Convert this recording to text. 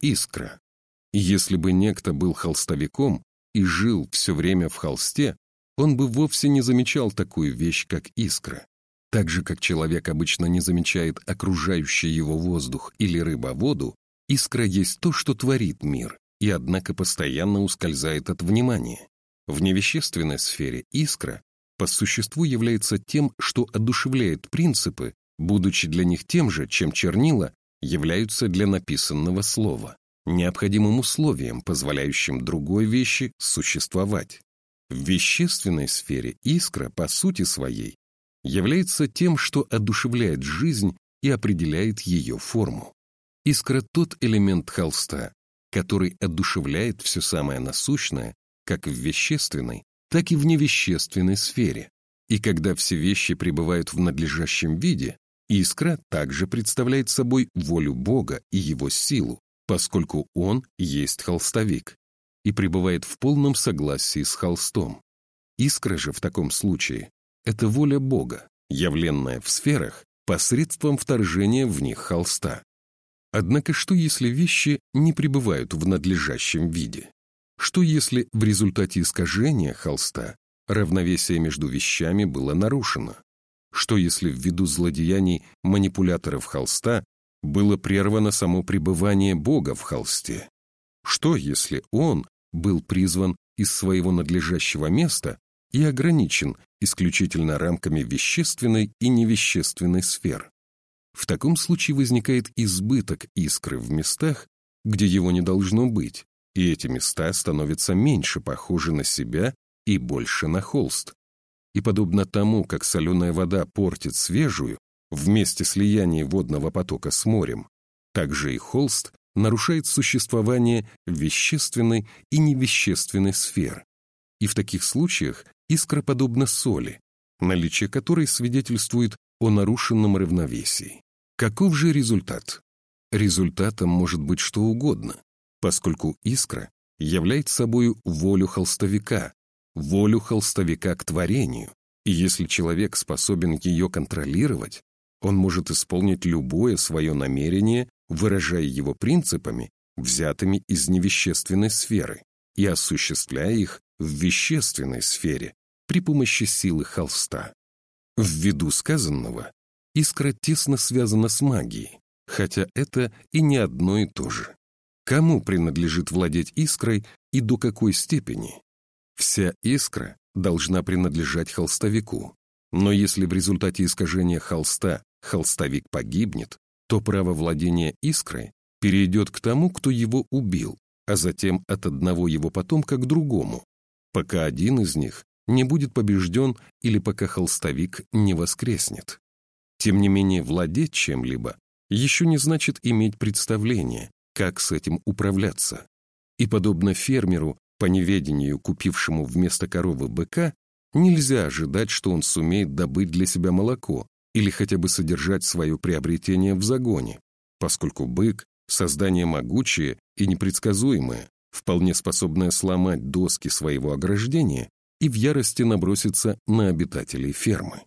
искра. Если бы некто был холстовиком и жил все время в холсте, он бы вовсе не замечал такую вещь, как искра. Так же, как человек обычно не замечает окружающий его воздух или рыба воду, искра есть то, что творит мир, и однако постоянно ускользает от внимания. В невещественной сфере искра по существу является тем, что одушевляет принципы, будучи для них тем же, чем чернила являются для написанного слова, необходимым условием, позволяющим другой вещи существовать. В вещественной сфере искра, по сути своей, является тем, что одушевляет жизнь и определяет ее форму. Искра — тот элемент холста, который одушевляет все самое насущное, как в вещественной, так и в невещественной сфере. И когда все вещи пребывают в надлежащем виде, искра также представляет собой волю Бога и его силу, поскольку он есть холстовик и пребывает в полном согласии с холстом. Искра же в таком случае — это воля Бога, явленная в сферах посредством вторжения в них холста. Однако что если вещи не пребывают в надлежащем виде? Что если в результате искажения холста равновесие между вещами было нарушено? Что если ввиду злодеяний манипуляторов холста было прервано само пребывание Бога в холсте? Что если он был призван из своего надлежащего места и ограничен исключительно рамками вещественной и невещественной сфер? В таком случае возникает избыток искры в местах, где его не должно быть, и эти места становятся меньше похожи на себя и больше на холст. И подобно тому, как соленая вода портит свежую, вместе слияния водного потока с морем, так же и холст нарушает существование вещественной и невещественной сфер. И в таких случаях искра подобна соли, наличие которой свидетельствует о нарушенном равновесии. Каков же результат? Результатом может быть что угодно поскольку искра является собою волю холстовика, волю холстовика к творению, и если человек способен ее контролировать, он может исполнить любое свое намерение, выражая его принципами, взятыми из невещественной сферы, и осуществляя их в вещественной сфере при помощи силы холста. Ввиду сказанного, искра тесно связана с магией, хотя это и не одно и то же. Кому принадлежит владеть искрой и до какой степени? Вся искра должна принадлежать холстовику. Но если в результате искажения холста холстовик погибнет, то право владения искрой перейдет к тому, кто его убил, а затем от одного его потомка к другому, пока один из них не будет побежден или пока холстовик не воскреснет. Тем не менее, владеть чем-либо еще не значит иметь представление, как с этим управляться. И подобно фермеру, по неведению купившему вместо коровы быка, нельзя ожидать, что он сумеет добыть для себя молоко или хотя бы содержать свое приобретение в загоне, поскольку бык — создание могучее и непредсказуемое, вполне способное сломать доски своего ограждения и в ярости наброситься на обитателей фермы.